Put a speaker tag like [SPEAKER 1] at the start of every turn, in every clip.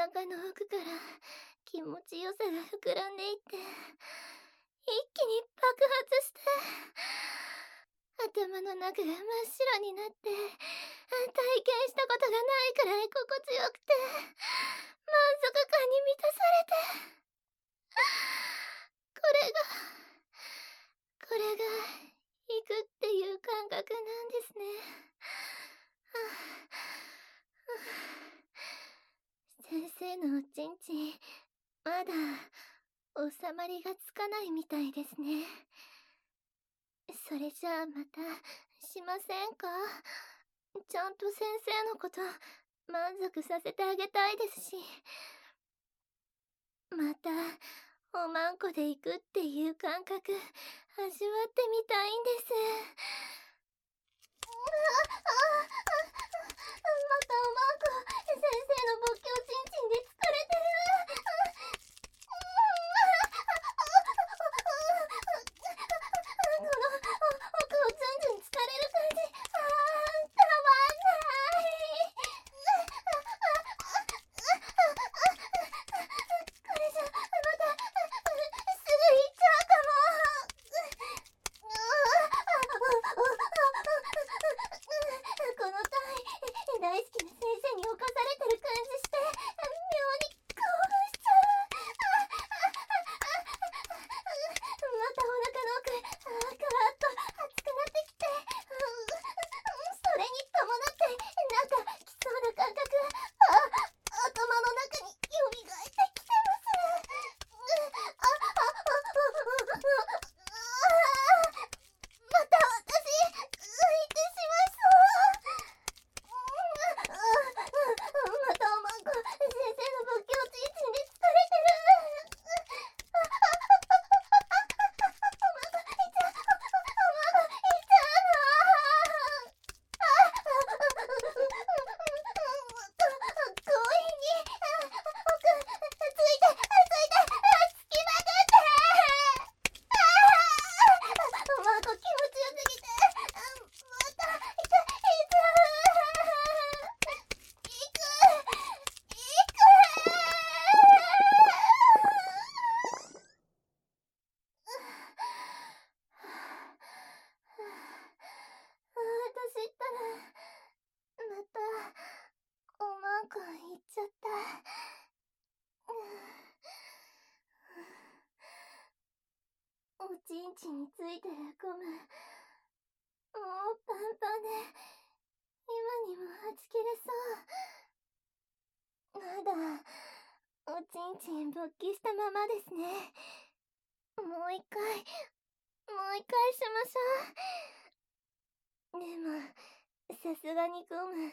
[SPEAKER 1] ったお腹の奥から気持ちよさが膨らんでいって一気に爆発して頭の中が真っ白になって体験したことがないくらい心地よくて満足感に満たされてこれがこれが行くっていう感覚なんですねははは。先生のおちんちん、まだ収まりがつかないみたいですね。それじゃあまたしませんか？ちゃんと先生のこと満足させてあげたいですし。またおまんこで行くっていう感覚味わってみたいんですまたおまんこ先生の仏教ちんちんで疲れてるこの奥をずんずん疲れる感じあーたまんないこれじゃまたすぐ行っちゃうかもこの体大好きな先生に侵されてる感じして妙に興奮しちゃうまたお腹の奥カラッと熱くなってきてそれに伴ってなんか来そうな感覚あ頭の中に蘇ってきてますまた私浮いてしまいそうまたおまんこ先生の仏教ちんちんで疲れてるおまんこいっちゃうおまんこいっちゃうの強引に奥ついてついてつきまくっておまんこ気持ちよすぎてまたいたいちゃう行く行私ったらまたおまんこ行っちゃったおちんちについてるゴムもうパンパンで今にもはち切れそうまだおちんちん勃起したままですねもう一回もう一回しましょうでもさすがにゴム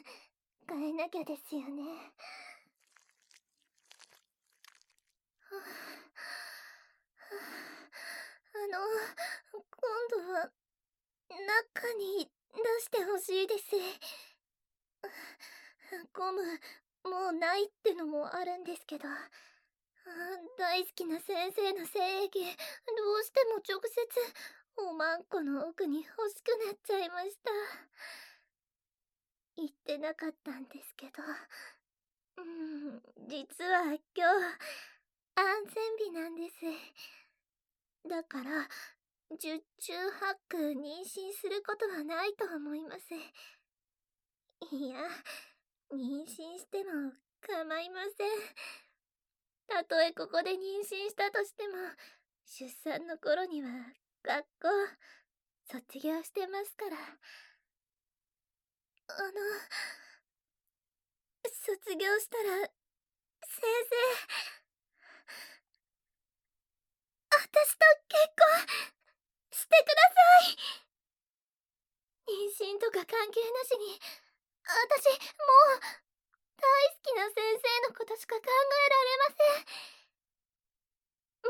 [SPEAKER 1] 変えなきゃですよねはあの今度は中に出してほしいです。ゴムもうないってのもあるんですけど。大好きな先生の精液どうしても直接おまんこの奥に欲しくなっちゃいました。言ってなかったんですけど。うん実は今日安全日なんですだから十中八九妊娠することはないと思いますいや、妊娠しても構いません。たとえここで妊娠したとしても、出産の頃には学校、卒業してますから。あの、卒業したら、先生、私と結婚してください妊娠とか関係なしに、私、もう、大好きな先生のことしか考えられません。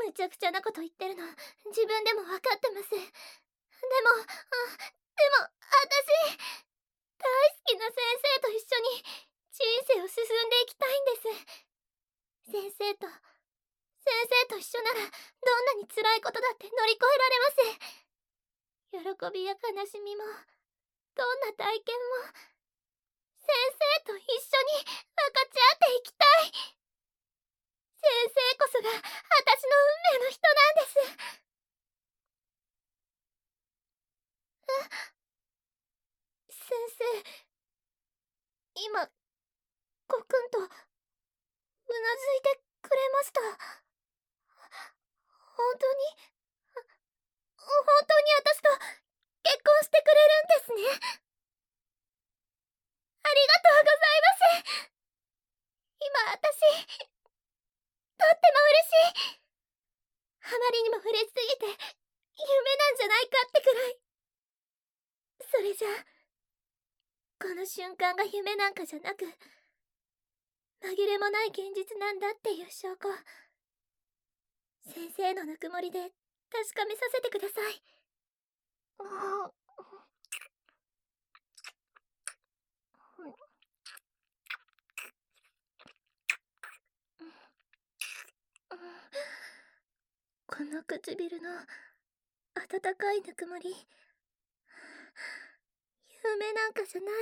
[SPEAKER 1] むちゃくちゃなこと言ってるの、自分でも分かってます。でも、でも、私、大好きな先生と一緒に人生を進んでいきたいんです。先生と、先生と一緒なら、なに辛いことだって乗り越えられます。喜びや悲しみも、どんな体験も、先生と一緒に分かち合っていきたい。先生こそが私の運命の人なんです。え先生、今、ごくんと、うなずいてくれました。本当に、本当に私と結婚してくれるんですね。ありがとうございます今私、とっても嬉しいあまりにも嬉しすぎて、夢なんじゃないかってくらい。それじゃ、この瞬間が夢なんかじゃなく、紛れもない現実なんだっていう証拠、先生のぬくもりで確かめさせてください。この唇の温かいぬくもり夢なんかじゃない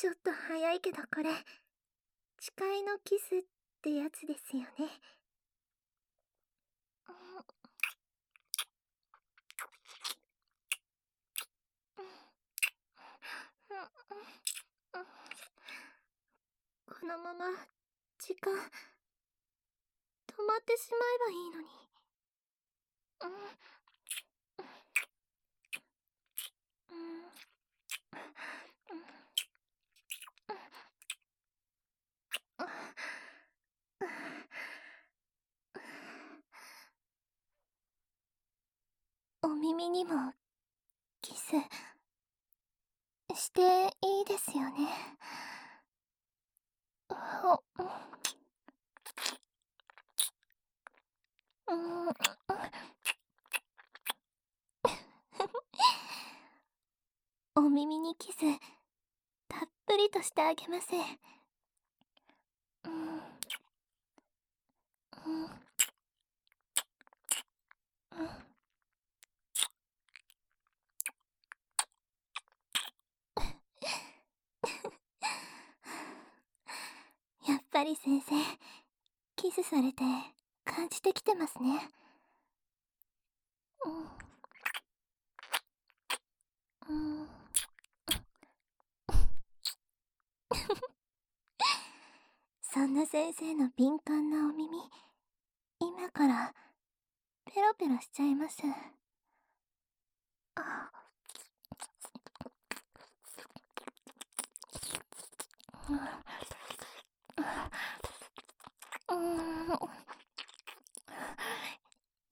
[SPEAKER 1] ちょっと早いけどこれ誓いのキスってやつですよね。このまま時間止まってしまえばいいのにおにもキスしていいですよね。お耳にキスたっぷりとしてあげます。ぱり先生、キスされて感じてきてますね。うん。うん。そんな先生の敏感なお耳、今からペロペロしちゃいます。あ。うん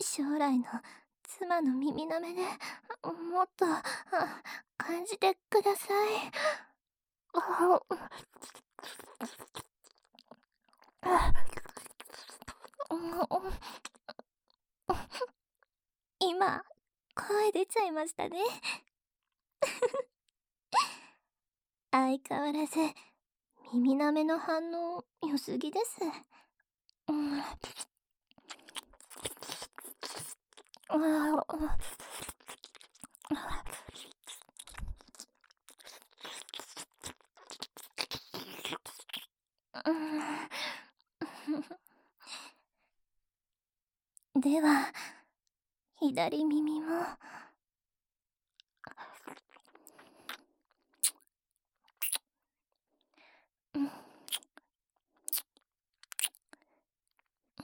[SPEAKER 1] 将来の妻の耳なめでもっと感じてください。今、声出ちゃいましたね。相変わらず、耳なめの反応良すぎです。うん。では左耳も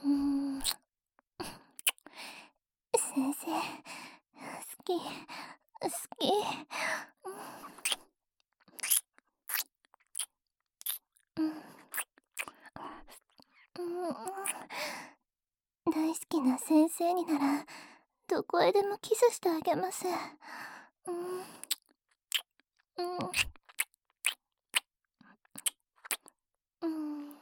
[SPEAKER 1] うん。先生好き。好き。大好き。な先生にならどこへでもキスしてあげますうんうんうん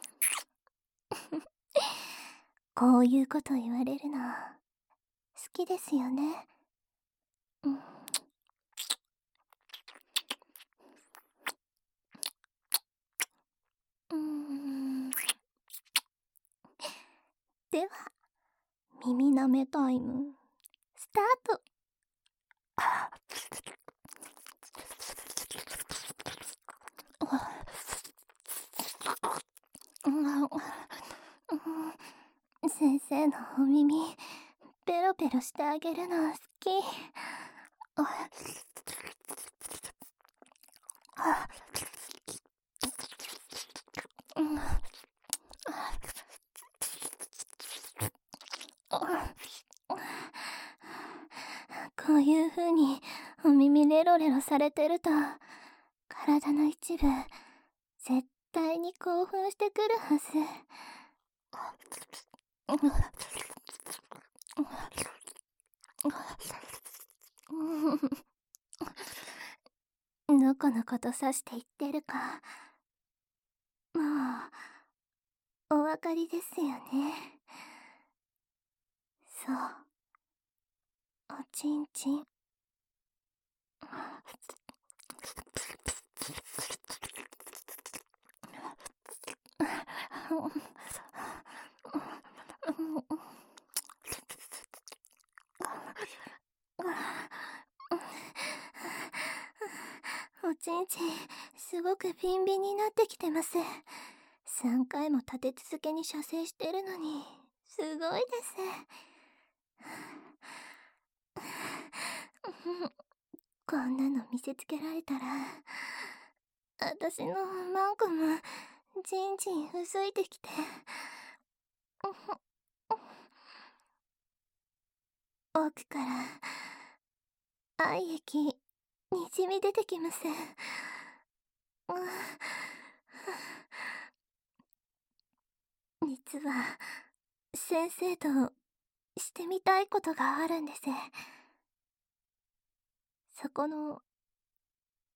[SPEAKER 1] こういうこと言われるの好きですよね。うん。うん。では耳なめタイム。スタート。先生のお耳ペロペロしてあげるの好き。こういう風にお耳レロレロされてると体の一部絶対に興奮してくるはず。のこのことさして言ってるか。もうお分かりですよね。そう。おちんちん。おちんちんすごくビンビンになってきてます3回も立て続けに射精してるのにすごいですこんなの見せつけられたら私のマンコもじんじん薄いてきて奥から愛液にじみ出てきます。実は先生としてみたいことがあるんです。そこの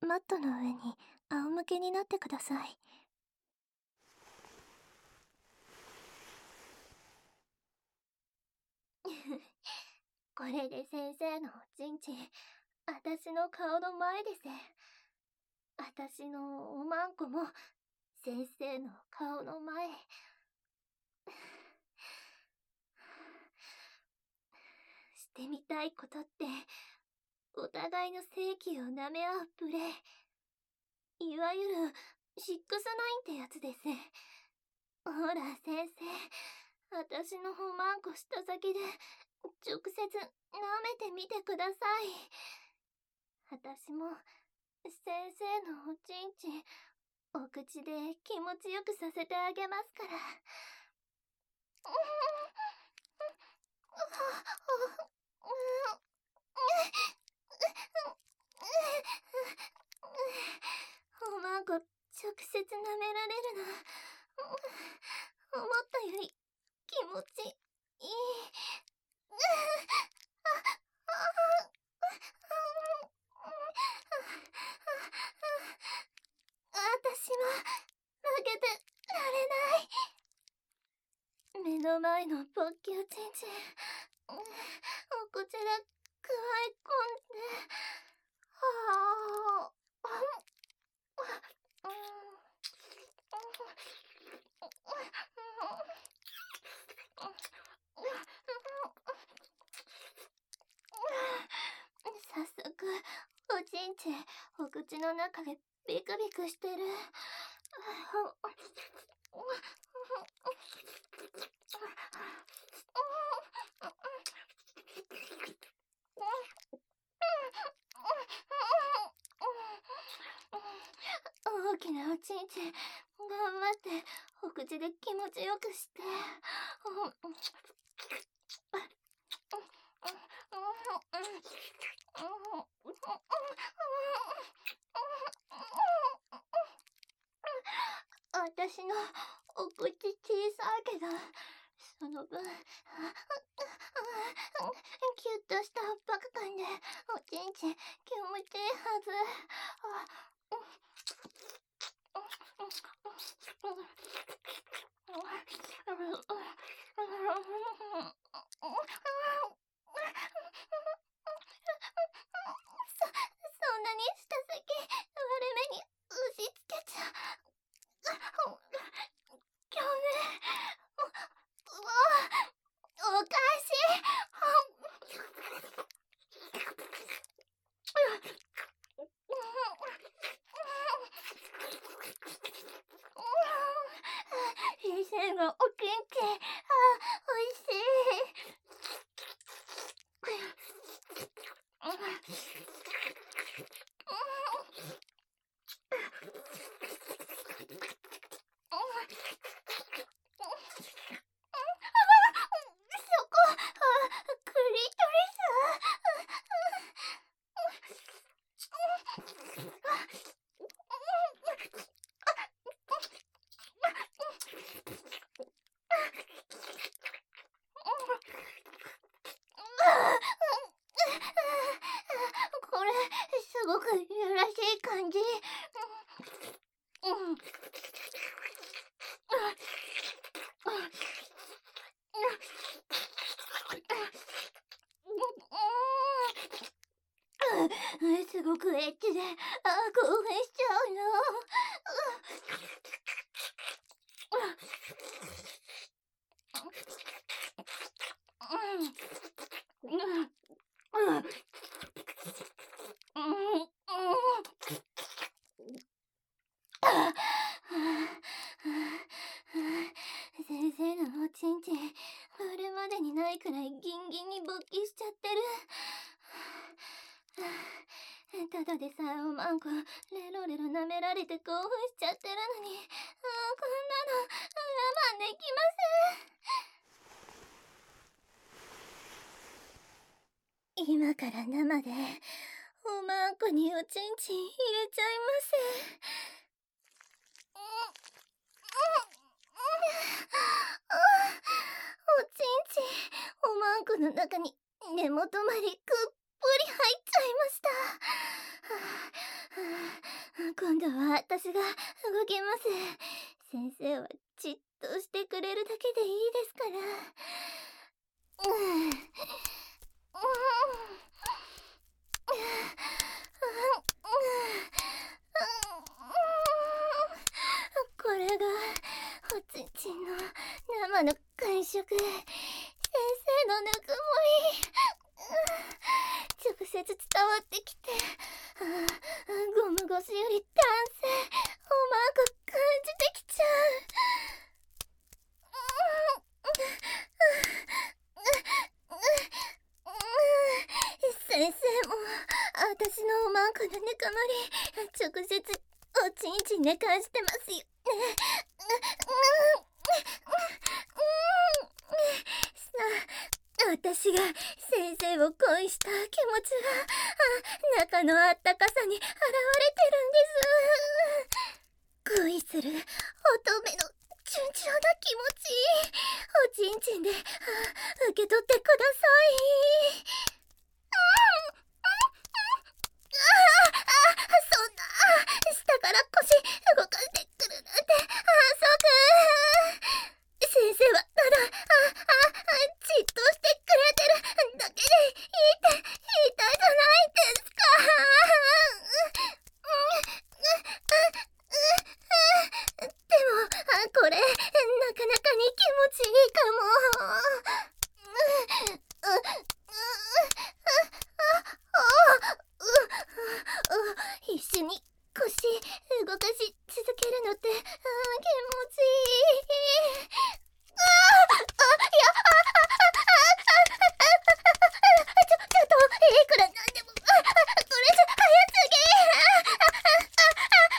[SPEAKER 1] マットの上に仰向けになってください。ふ ふこれで先生のおちんちん私の顔の前です。私のおまんこも先生の顔の前。してみたいことってお互いの性器を舐め合うプレイ。いわゆるシックスナインってやつです。ほら先生。私のおまんこした先で直接舐めてみてください。私も先生のおちんちんお口で気持ちよくさせてあげますから。おまんこ直接舐められるの思ったより気持ちいい。私も負けてられない目の前のポッキュチンチンお口でくわえ込んではあ早速おちんちんお口の中でビクビクしてるきなおちんちん頑張ってお口で気持ちよくして私のお口小さいけどその分キュッとした圧迫感でおちんちん気持ちいいはず。だでさえおまんこ、レロレロ舐められて興奮しちゃってるのに、ああ、こんなの、我慢できません。今から生で、おまんこにおちんちん入れちゃいませ。おちんちん、おまんこの中に根元までくっぷり入っちゃいました。今度は私が動けます。先生はじっとしてくれるだけでいいですから。うんこれがおちんちんの生の感触先生のぬくもり直接伝わってきて、ゴム越しより男性、おまんこ感じてきちゃう。先生も、私のおまんこのぬくもり、直接おちんちんで感じてますよね。さあ、私が先生を恋した気持ちが、中のあったかさに現れてるんです。恋する乙女の順調な気持ち、おちんちんで、受け取ってください。ああ、そんな、下から腰動かしてくるなんて、あ、そうく先生はただ、あ、あ、じっとしてくれてるだけでいいって言いたいじゃないですか。でも、これ、なかなかに気持ちいいかも。必死に腰動かし続けるのって、あ気持ちいい。ああ、いや、あ、あ、あ、あ、あ、ちょ、ちょっと、いくらなんでも、あ、これじゃ早すぎ。あ、あ、あ、あ、あ、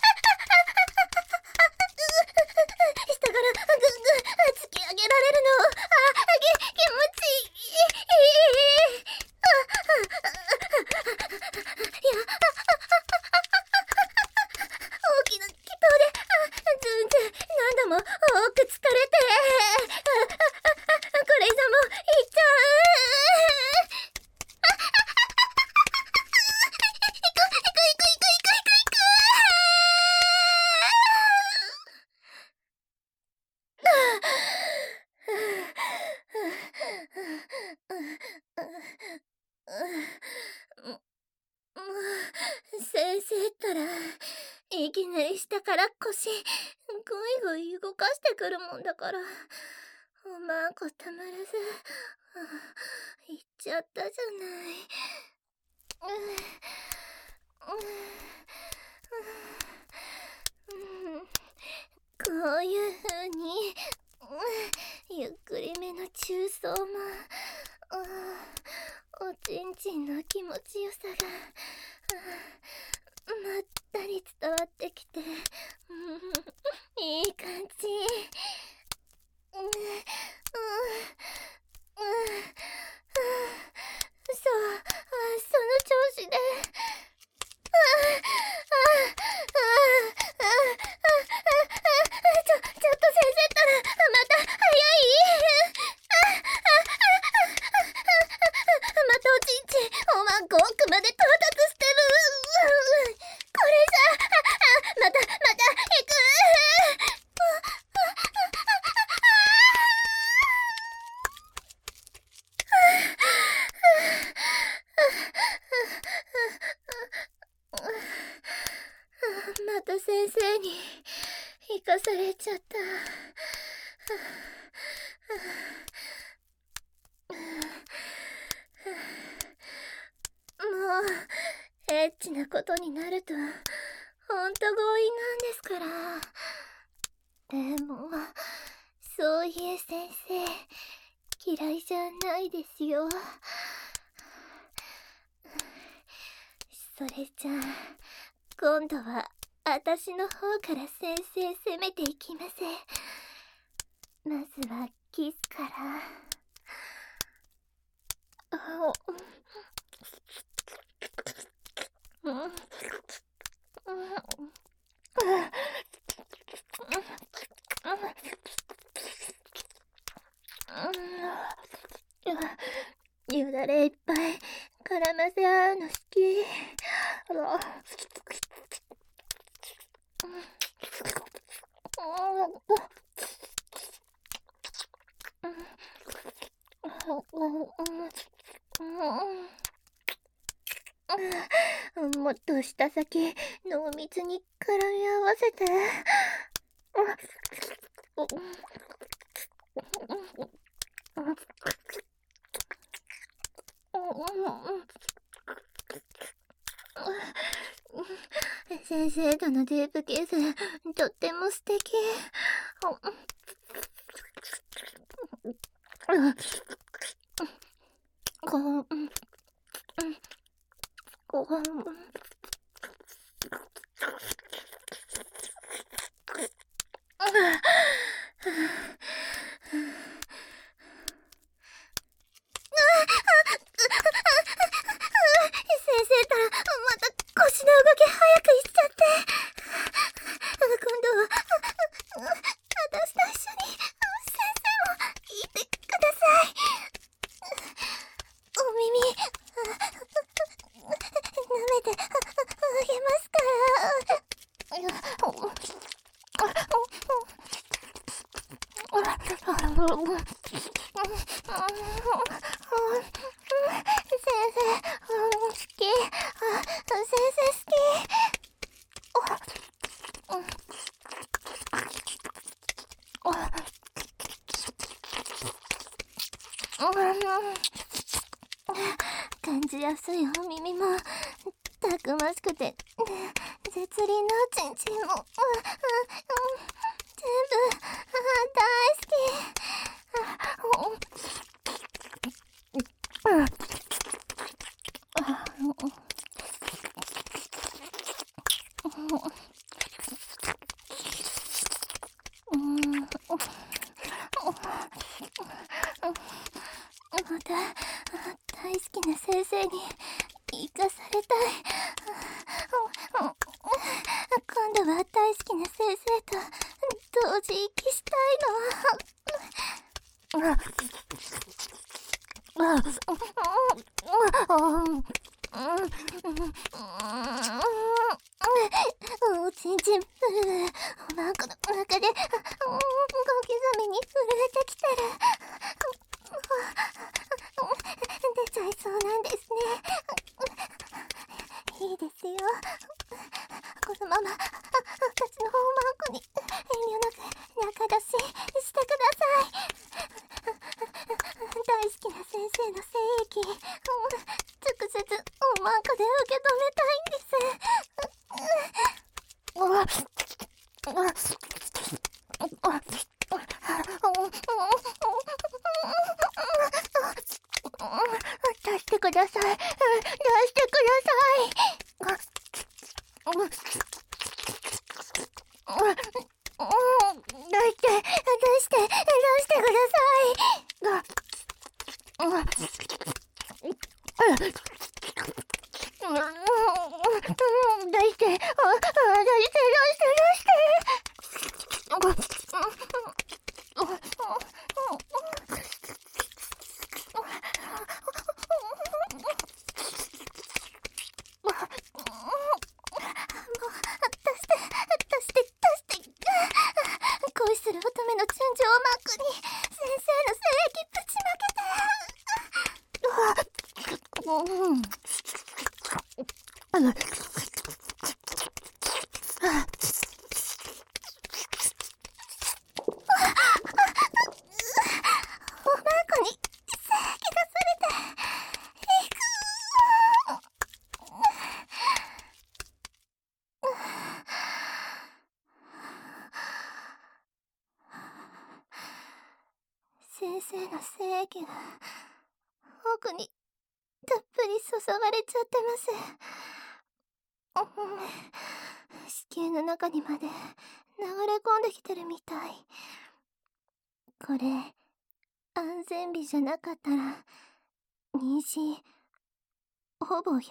[SPEAKER 1] も多く疲れてこれ以上もいっちゃう先生ったらいきなり下から腰ぐいぐい動かしてくるもんだからおまんこたまらず行っちゃったじゃない。こういう風にゆっくりめの中層もおちんちんの気持ちよさがまったり伝わってきていい感じ。また早いまたおちんちんおまんこ奥まで到達してるこれじゃまたまた行くまた先生に生かされちゃった。もう、エッチなことになると、ほんと強引なんですから。でも、そういえ先生、嫌いじゃないですよ。それじゃあ、今度は、私の方から先生攻めていきます。まずは、キスから。あうんよだれいっぱい絡ませ合うの好き。もっと舌先濃密に絡み合わせて。先生とのディープキス、とっても素敵。こう、こう、先生ったらまた腰の動き早くしちゃって今度は私と一緒に先生も聞いてくださいお耳舐めてあげますから先生、好き。あ、先生好き。感じやすいお耳も、たくましくて、のちんちんも、全部、大好き。また大好きな先生に生かされたい今度は大好きな先生と掃除息したいの。おちんちんぷるるおまんこの中で小刻みに震えてきてる出ちゃいそうなんですねいいですよこのまま私のおまんこに遠慮なく中出ししてください大好きな先生の精液直接おまんこで受け止めたいんです出してください出してくださいあれ?精液が奥にたっぷり注がれちゃってます。子宮の中にまで流れ込んできてるみたい。これ安全日じゃなかったら妊娠ほぼ100%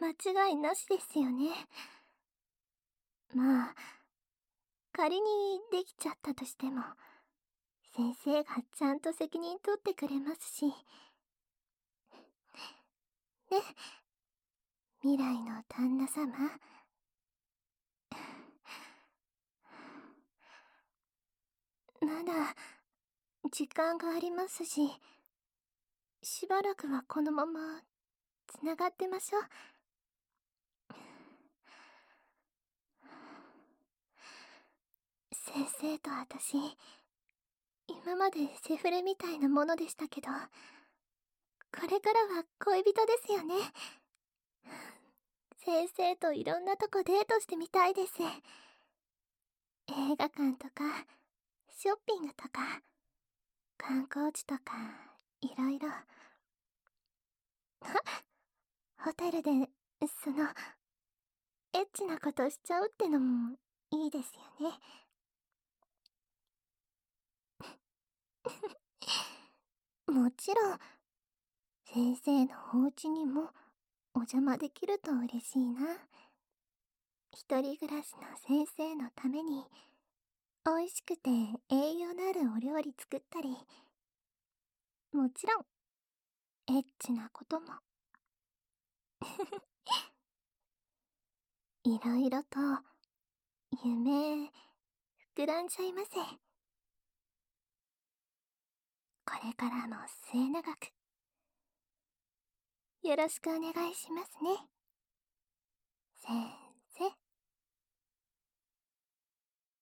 [SPEAKER 1] 間違いなしですよね。まあ仮にできちゃったとしても先生がちゃんと責任取ってくれますし。ね。未来の旦那様。まだ、時間がありますし、しばらくはこのまま、つながってましょう。先生と私、今までセフレみたいなものでしたけど、これからは恋人ですよね。先生といろんなとこデートしてみたいです。映画館とか、ショッピングとか、観光地とか、いろいろ。ホテルで、その、エッチなことしちゃうってのもいいですよね。もちろん、先生のお家にもお邪魔できると嬉しいな。一人暮らしの先生のために、美味しくて栄養のあるお料理作ったり、もちろん、エッチなことも。いろいろと、夢、膨らんじゃいませ。これからも末永く、よろしくお願いしますね。せー